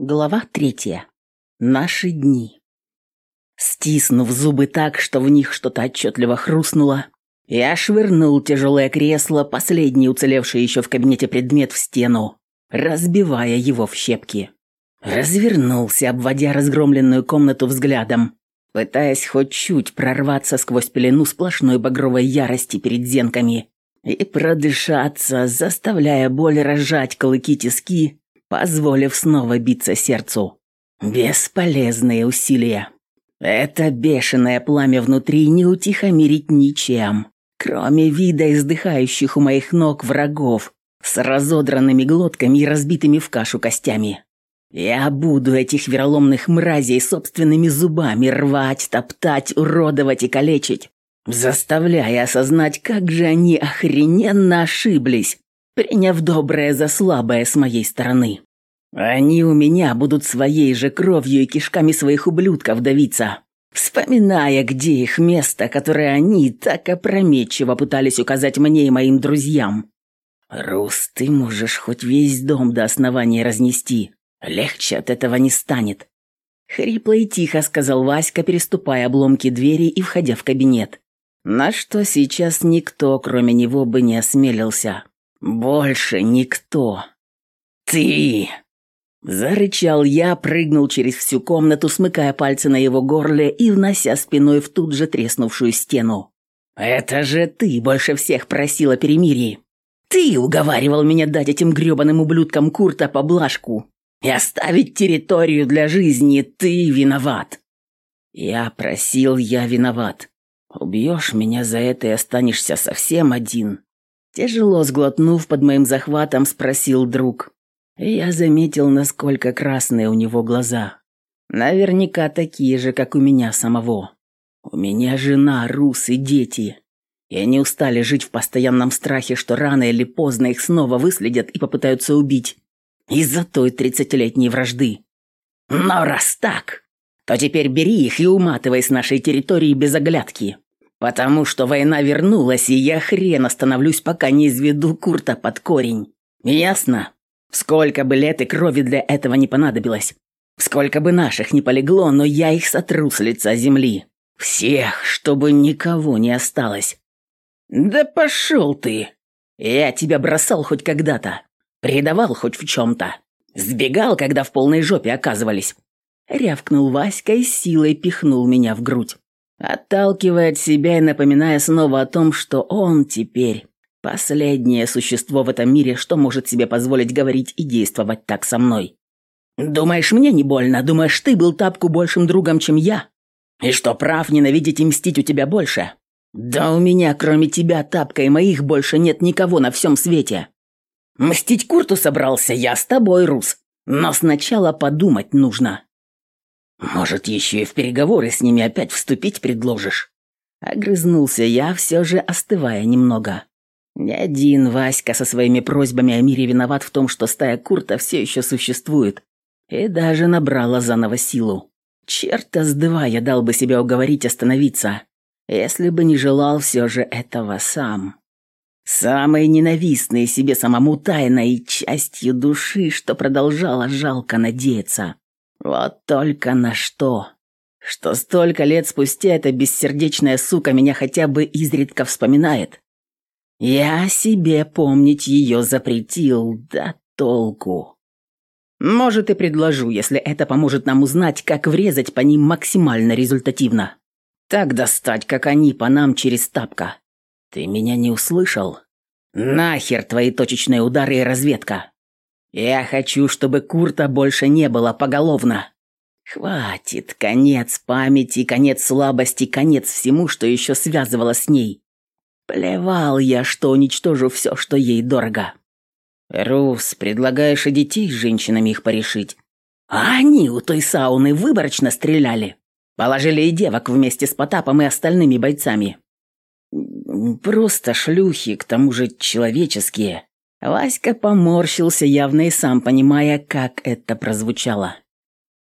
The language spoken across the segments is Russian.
Глава третья. Наши дни. Стиснув зубы так, что в них что-то отчетливо хрустнуло, я швырнул тяжелое кресло, последний уцелевший еще в кабинете предмет, в стену, разбивая его в щепки. Развернулся, обводя разгромленную комнату взглядом, пытаясь хоть чуть прорваться сквозь пелену сплошной багровой ярости перед зенками и продышаться, заставляя боль разжать клыки тиски позволив снова биться сердцу. Бесполезные усилия. Это бешеное пламя внутри не утихомирить ничем, кроме вида издыхающих у моих ног врагов с разодранными глотками и разбитыми в кашу костями. Я буду этих вероломных мразей собственными зубами рвать, топтать, уродовать и калечить, заставляя осознать, как же они охрененно ошиблись, приняв доброе за слабое с моей стороны. Они у меня будут своей же кровью и кишками своих ублюдков давиться, вспоминая, где их место, которое они так опрометчиво пытались указать мне и моим друзьям. Рус, ты можешь хоть весь дом до основания разнести. Легче от этого не станет. Хрипло и тихо сказал Васька, переступая обломки двери и входя в кабинет. На что сейчас никто, кроме него, бы не осмелился. Больше никто. «Ты!» Зарычал я, прыгнул через всю комнату, смыкая пальцы на его горле и внося спиной в тут же треснувшую стену. «Это же ты больше всех просила перемирии. Ты уговаривал меня дать этим грёбаным ублюдкам Курта поблажку и оставить территорию для жизни. Ты виноват». «Я просил, я виноват. Убьешь меня за это и останешься совсем один». Тяжело сглотнув под моим захватом, спросил друг. Я заметил, насколько красные у него глаза. Наверняка такие же, как у меня самого. У меня жена, Рус и дети. И они устали жить в постоянном страхе, что рано или поздно их снова выследят и попытаются убить. Из-за той тридцатилетней вражды. Но раз так, то теперь бери их и уматывай с нашей территории без оглядки. Потому что война вернулась, и я хрен остановлюсь, пока не изведу Курта под корень. Ясно? Сколько бы лет и крови для этого не понадобилось. Сколько бы наших не полегло, но я их сотру с лица земли. Всех, чтобы никого не осталось. Да пошел ты. Я тебя бросал хоть когда-то. Предавал хоть в чем-то. Сбегал, когда в полной жопе оказывались. Рявкнул Васька и силой пихнул меня в грудь. Отталкивая от себя и напоминая снова о том, что он теперь последнее существо в этом мире, что может себе позволить говорить и действовать так со мной. Думаешь, мне не больно? Думаешь, ты был тапку большим другом, чем я? И что, прав ненавидеть и мстить у тебя больше? Да у меня, кроме тебя, тапка и моих, больше нет никого на всем свете. Мстить Курту собрался я с тобой, Рус. Но сначала подумать нужно. Может, еще и в переговоры с ними опять вступить предложишь?» Огрызнулся я, все же остывая немного. Ни один Васька со своими просьбами о мире виноват в том, что стая Курта все еще существует и даже набрала заново силу. Черта с два я дал бы себя уговорить остановиться, если бы не желал все же этого сам. Самой ненавистной себе самому тайной частью души, что продолжала жалко надеяться. Вот только на что? Что столько лет спустя эта бессердечная сука меня хотя бы изредка вспоминает. Я себе помнить ее запретил, да толку. Может, и предложу, если это поможет нам узнать, как врезать по ним максимально результативно. Так достать, как они по нам через тапка. Ты меня не услышал? Нахер твои точечные удары и разведка. Я хочу, чтобы Курта больше не было поголовно. Хватит, конец памяти, конец слабости, конец всему, что еще связывало с ней. Плевал я, что уничтожу все, что ей дорого. Рус, предлагаешь и детей с женщинами их порешить? А они у той сауны выборочно стреляли. Положили и девок вместе с Потапом и остальными бойцами. Просто шлюхи, к тому же человеческие. Васька поморщился, явно и сам понимая, как это прозвучало.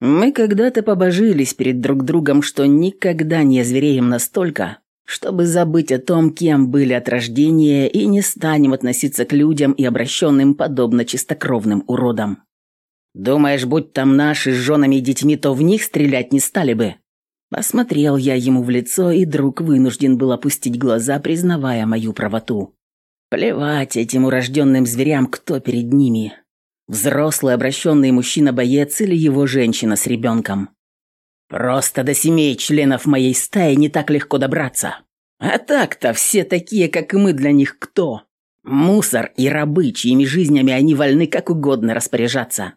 Мы когда-то побожились перед друг другом, что никогда не озвереем настолько, чтобы забыть о том, кем были от рождения, и не станем относиться к людям и обращенным подобно чистокровным уродам. Думаешь, будь там наши с женами и детьми, то в них стрелять не стали бы?» Посмотрел я ему в лицо, и друг вынужден был опустить глаза, признавая мою правоту. Плевать этим урожденным зверям, кто перед ними. Взрослый обращенный мужчина-боец или его женщина с ребенком. Просто до семей членов моей стаи не так легко добраться. А так-то все такие, как и мы, для них кто? Мусор и рабы, чьими жизнями они вольны как угодно распоряжаться.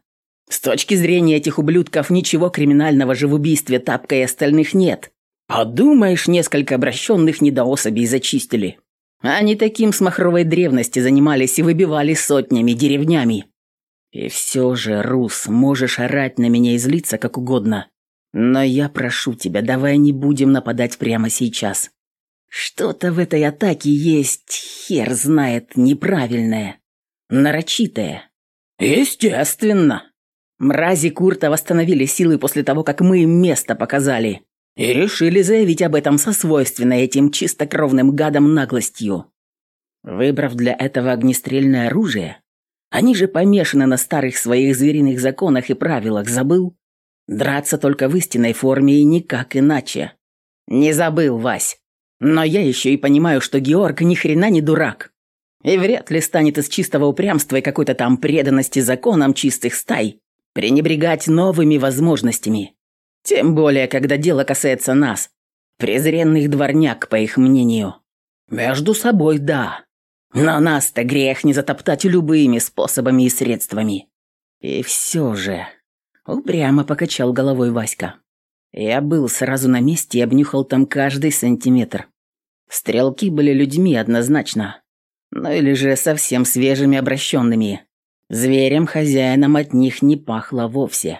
С точки зрения этих ублюдков ничего криминального же в убийстве Тапка и остальных нет. Подумаешь, несколько обращенных недоособей зачистили. Они таким с махровой древности занимались и выбивали сотнями, деревнями. И все же, Рус, можешь орать на меня и злиться как угодно. Но я прошу тебя, давай не будем нападать прямо сейчас. Что-то в этой атаке есть, хер знает, неправильное, нарочитое. Естественно. Мрази Курта восстановили силы после того, как мы им место показали. И решили заявить об этом со свойственной этим чистокровным гадам наглостью. Выбрав для этого огнестрельное оружие, они же помешаны на старых своих звериных законах и правилах, забыл? Драться только в истинной форме и никак иначе. Не забыл, Вась. Но я еще и понимаю, что Георг ни хрена не дурак. И вряд ли станет из чистого упрямства и какой-то там преданности законам чистых стай пренебрегать новыми возможностями. Тем более, когда дело касается нас, презренных дворняк, по их мнению. Между собой, да. Но нас-то грех не затоптать любыми способами и средствами. И все же... Упрямо покачал головой Васька. Я был сразу на месте и обнюхал там каждый сантиметр. Стрелки были людьми однозначно. Ну или же совсем свежими обращенными. Зверем хозяином от них не пахло вовсе.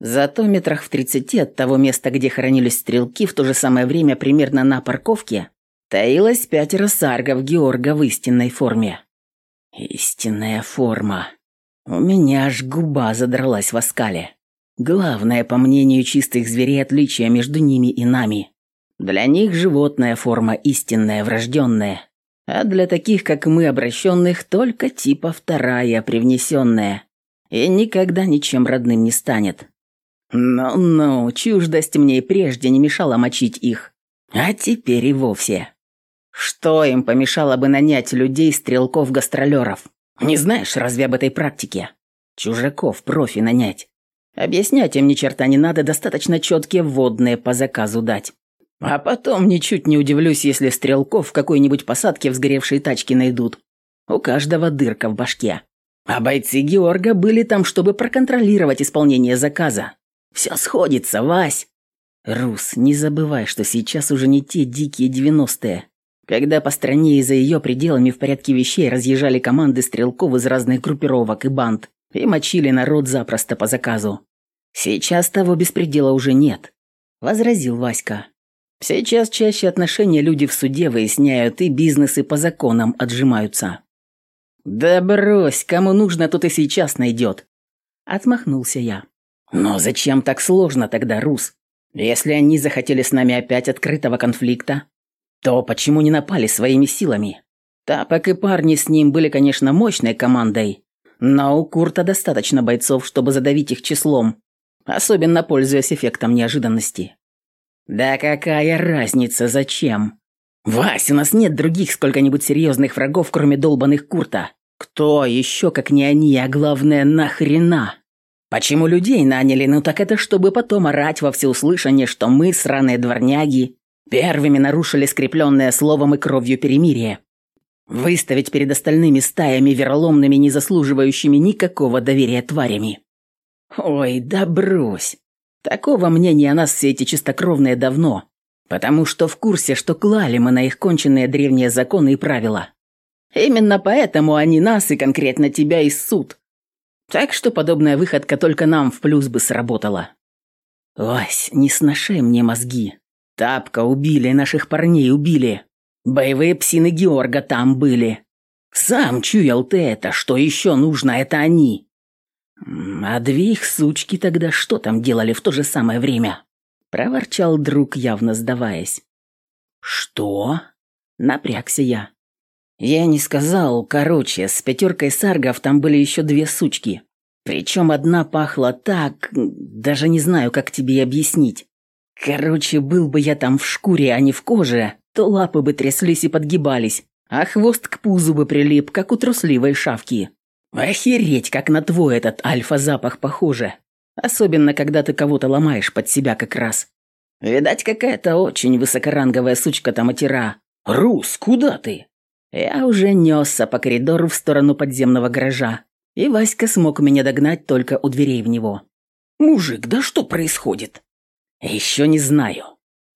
Зато метрах в тридцати от того места, где хоронились стрелки, в то же самое время примерно на парковке, таилось пятеро саргов Георга в истинной форме. Истинная форма. У меня аж губа задралась в оскале. Главное, по мнению чистых зверей, отличие между ними и нами. Для них животная форма истинная, врожденная а для таких, как мы, обращенных, только типа вторая, привнесенная, и никогда ничем родным не станет. Ну-ну, чуждость мне и прежде не мешала мочить их, а теперь и вовсе. Что им помешало бы нанять людей, стрелков-гастролеров? Не знаешь разве об этой практике? Чужаков профи нанять. Объяснять им ни черта не надо, достаточно четкие вводные по заказу дать. А потом ничуть не удивлюсь, если стрелков в какой-нибудь посадке в сгоревшей тачке найдут. У каждого дырка в башке. А бойцы Георга были там, чтобы проконтролировать исполнение заказа. Все сходится, Вась. Рус, не забывай, что сейчас уже не те дикие девяностые, когда по стране и за ее пределами в порядке вещей разъезжали команды стрелков из разных группировок и банд и мочили народ запросто по заказу. Сейчас того беспредела уже нет, возразил Васька. Сейчас чаще отношения люди в суде выясняют, и бизнесы по законам отжимаются. «Да брось, кому нужно, тот и сейчас найдет», — отмахнулся я. «Но зачем так сложно тогда, Рус? Если они захотели с нами опять открытого конфликта, то почему не напали своими силами? Тапок и парни с ним были, конечно, мощной командой, но у Курта достаточно бойцов, чтобы задавить их числом, особенно пользуясь эффектом неожиданности. «Да какая разница, зачем? Вась, у нас нет других сколько-нибудь серьезных врагов, кроме долбанных Курта. Кто еще, как не они, а главное, нахрена? Почему людей наняли? Ну так это чтобы потом орать во всеуслышание, что мы, сраные дворняги, первыми нарушили скрепленное словом и кровью перемирие. Выставить перед остальными стаями вероломными, не заслуживающими никакого доверия тварями. Ой, да брось. Такого мнения о нас все эти чистокровные давно, потому что в курсе, что клали мы на их конченные древние законы и правила. Именно поэтому они нас и конкретно тебя и суд. Так что подобная выходка только нам в плюс бы сработала. Вась, не сношай мне мозги. Тапка убили, наших парней убили. Боевые псины Георга там были. Сам чуял ты это, что еще нужно, это они. «А две их сучки тогда что там делали в то же самое время?» Проворчал друг, явно сдаваясь. «Что?» Напрягся я. «Я не сказал. Короче, с пятеркой саргов там были еще две сучки. Причем одна пахла так, даже не знаю, как тебе объяснить. Короче, был бы я там в шкуре, а не в коже, то лапы бы тряслись и подгибались, а хвост к пузу бы прилип, как у трусливой шавки. Охереть, как на твой этот альфа-запах похоже. Особенно, когда ты кого-то ломаешь под себя как раз. Видать, какая-то очень высокоранговая сучка-то матера. «Рус, куда ты?» Я уже несся по коридору в сторону подземного гаража, и Васька смог меня догнать только у дверей в него. «Мужик, да что происходит?» «Еще не знаю».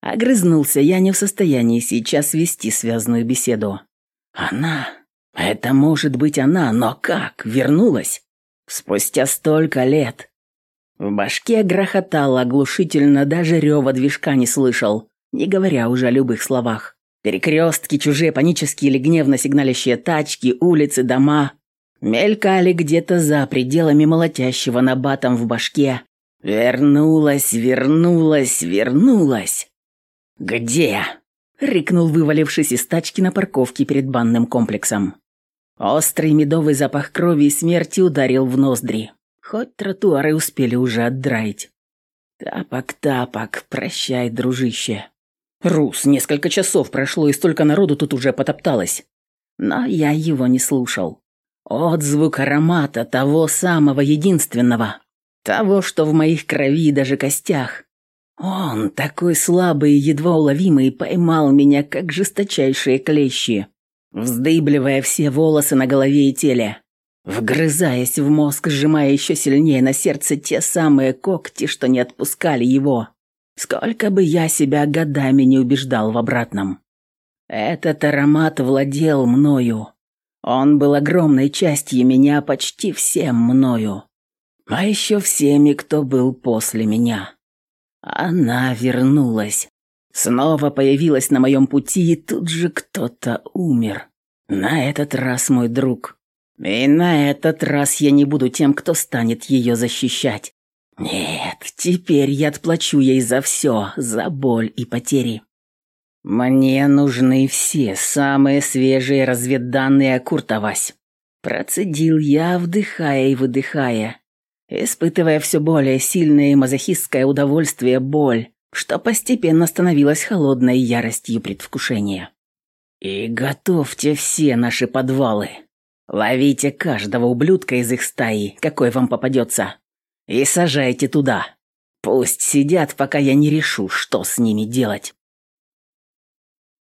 Огрызнулся я не в состоянии сейчас вести связанную беседу. «Она? Это может быть она, но как? Вернулась? Спустя столько лет?» В башке грохотало оглушительно, даже рева движка не слышал, не говоря уже о любых словах. Перекрестки, чужие панические или гневно сигналящие тачки, улицы, дома мелькали где-то за пределами молотящего набатом в башке. Вернулась, вернулась, вернулась. «Где?» — рыкнул, вывалившись из тачки на парковке перед банным комплексом. Острый медовый запах крови и смерти ударил в ноздри. Хоть тротуары успели уже отдраить. «Тапок, тапок, прощай, дружище». «Рус, несколько часов прошло, и столько народу тут уже потопталось». Но я его не слушал. Отзвук аромата того самого единственного. Того, что в моих крови и даже костях. Он, такой слабый и едва уловимый, поймал меня, как жесточайшие клещи, вздыбливая все волосы на голове и теле, вгрызаясь в мозг, сжимая еще сильнее на сердце те самые когти, что не отпускали его. Сколько бы я себя годами не убеждал в обратном. Этот аромат владел мною. Он был огромной частью меня, почти всем мною. А еще всеми, кто был после меня. Она вернулась. Снова появилась на моем пути, и тут же кто-то умер. На этот раз мой друг. И на этот раз я не буду тем, кто станет ее защищать. Нет, теперь я отплачу ей за все, за боль и потери. Мне нужны все самые свежие разведданные о Куртовась. Процедил я, вдыхая и выдыхая испытывая все более сильное мазохистское удовольствие боль, что постепенно становилось холодной яростью предвкушения. И готовьте все наши подвалы. Ловите каждого ублюдка из их стаи, какой вам попадется, и сажайте туда. Пусть сидят, пока я не решу, что с ними делать.